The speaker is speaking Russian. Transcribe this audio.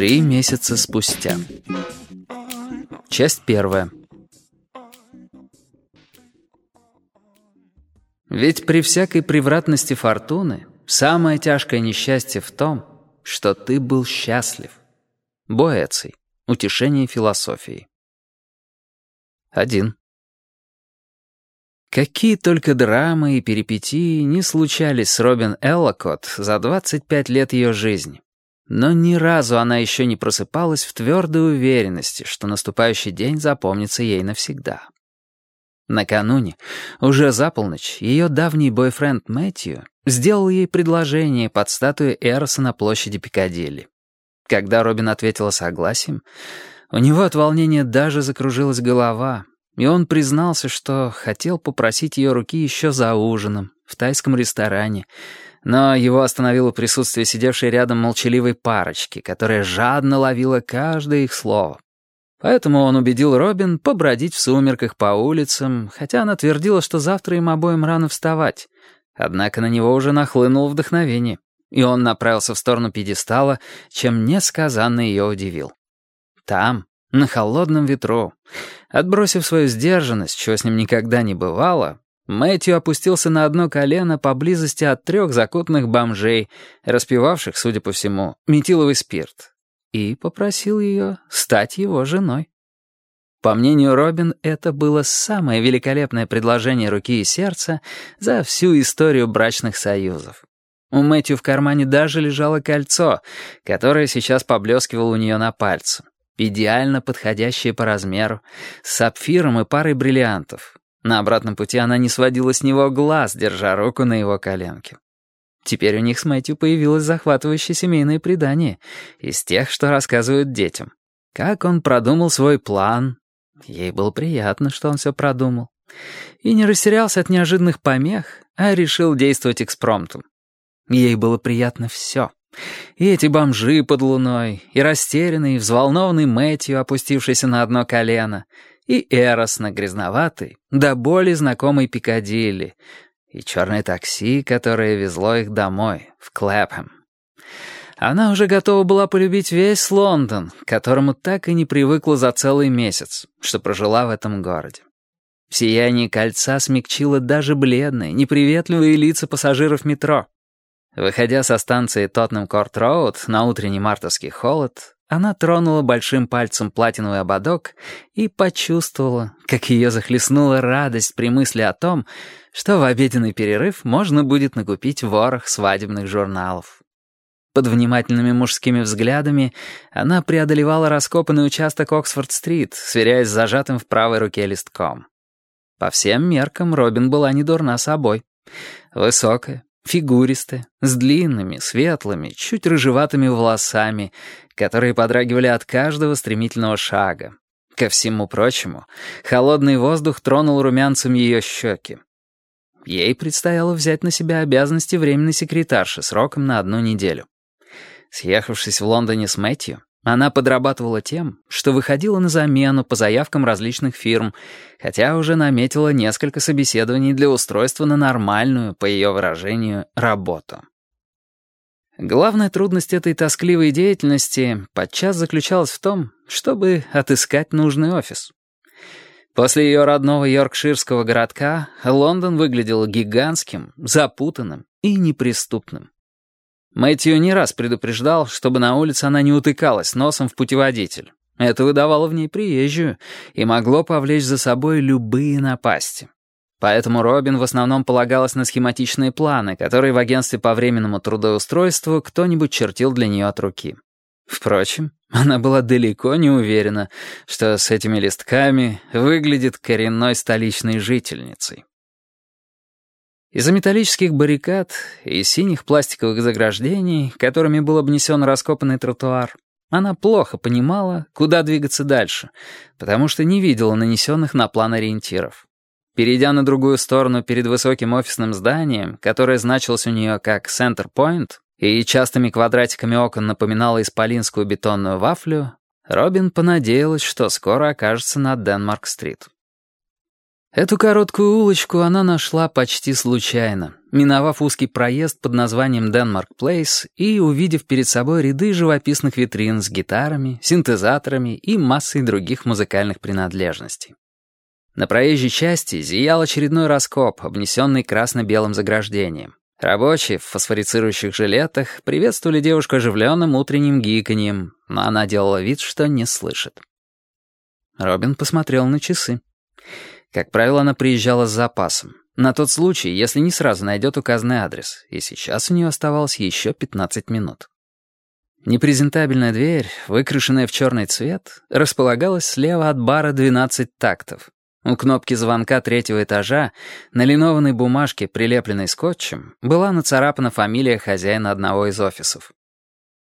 Три месяца спустя. Часть первая. Ведь при всякой превратности фортуны самое тяжкое несчастье в том, что ты был счастлив. Боэций. Утешение философии. Один. Какие только драмы и перипетии не случались с Робин Эллокот за 25 лет ее жизни. Но ни разу она еще не просыпалась в твердой уверенности, что наступающий день запомнится ей навсегда. Накануне, уже за полночь, ее давний бойфренд Мэтью сделал ей предложение под статуей Эроса на площади Пикадилли. Когда Робин ответила согласием, у него от волнения даже закружилась голова, и он признался, что хотел попросить ее руки еще за ужином, в тайском ресторане, но его остановило присутствие сидевшей рядом молчаливой парочки, которая жадно ловила каждое их слово. Поэтому он убедил Робин побродить в сумерках по улицам, хотя она твердила, что завтра им обоим рано вставать. Однако на него уже нахлынуло вдохновение, и он направился в сторону пьедестала, чем несказанно ее удивил. Там, на холодном ветру, отбросив свою сдержанность, чего с ним никогда не бывало, Мэтью опустился на одно колено поблизости от трех закутанных бомжей, распивавших, судя по всему, метиловый спирт, и попросил ее стать его женой. По мнению Робин, это было самое великолепное предложение руки и сердца за всю историю брачных союзов. У Мэтью в кармане даже лежало кольцо, которое сейчас поблескивало у нее на пальце, идеально подходящее по размеру, с сапфиром и парой бриллиантов, на обратном пути она не сводила с него глаз, держа руку на его коленке. Теперь у них с Мэтью появилось захватывающее семейное предание из тех, что рассказывают детям. Как он продумал свой план. Ей было приятно, что он все продумал. И не растерялся от неожиданных помех, а решил действовать экспромтом. Ей было приятно все. И эти бомжи под луной, и растерянный, и взволнованный Мэтью, опустившийся на одно колено — и Эрос на грязноватый, да более знакомый Пикадилли, и черное такси, которое везло их домой, в Клэпхэм. Она уже готова была полюбить весь Лондон, к которому так и не привыкла за целый месяц, что прожила в этом городе. Сияние кольца смягчило даже бледные, неприветливые лица пассажиров метро. Выходя со станции Тоттенкорт-Роуд на утренний мартовский холод, она тронула большим пальцем платиновый ободок и почувствовала, как ее захлестнула радость при мысли о том, что в обеденный перерыв можно будет накупить ворох свадебных журналов. Под внимательными мужскими взглядами она преодолевала раскопанный участок Оксфорд-стрит, сверяясь с зажатым в правой руке листком. По всем меркам Робин была не дурна собой. Высокая, фигуристая, с длинными, светлыми, чуть рыжеватыми волосами, которые подрагивали от каждого стремительного шага. Ко всему прочему, холодный воздух тронул румянцем ее щеки. Ей предстояло взять на себя обязанности временной секретарши сроком на одну неделю. Съехавшись в Лондоне с Мэтью, она подрабатывала тем, что выходила на замену по заявкам различных фирм, хотя уже наметила несколько собеседований для устройства на нормальную, по ее выражению, работу. Главная трудность этой тоскливой деятельности подчас заключалась в том, чтобы отыскать нужный офис. После ее родного йоркширского городка Лондон выглядел гигантским, запутанным и неприступным. Мэтью не раз предупреждал, чтобы на улице она не утыкалась носом в путеводитель. Это выдавало в ней приезжую и могло повлечь за собой любые напасти. Поэтому Робин в основном полагалась на схематичные планы, которые в агентстве по временному трудоустройству кто-нибудь чертил для нее от руки. Впрочем, она была далеко не уверена, что с этими листками выглядит коренной столичной жительницей. Из-за металлических баррикад и синих пластиковых заграждений, которыми был обнесен раскопанный тротуар, она плохо понимала, куда двигаться дальше, потому что не видела нанесенных на план ориентиров. Перейдя на другую сторону перед высоким офисным зданием, которое значилось у нее как «Центр Пойнт», и частыми квадратиками окон напоминало исполинскую бетонную вафлю, Робин понадеялась, что скоро окажется на Денмарк-стрит. Эту короткую улочку она нашла почти случайно, миновав узкий проезд под названием Денмарк Плейс и увидев перед собой ряды живописных витрин с гитарами, синтезаторами и массой других музыкальных принадлежностей. На проезжей части зиял очередной раскоп, обнесенный красно-белым заграждением. Рабочие в фосфорицирующих жилетах приветствовали девушку оживленным утренним гиканьем, но она делала вид, что не слышит. Робин посмотрел на часы. Как правило, она приезжала с запасом. На тот случай, если не сразу найдет указанный адрес, и сейчас у нее оставалось еще 15 минут. Непрезентабельная дверь, выкрашенная в черный цвет, располагалась слева от бара 12 тактов. У кнопки звонка третьего этажа на линованной бумажке, прилепленной скотчем, была нацарапана фамилия хозяина одного из офисов.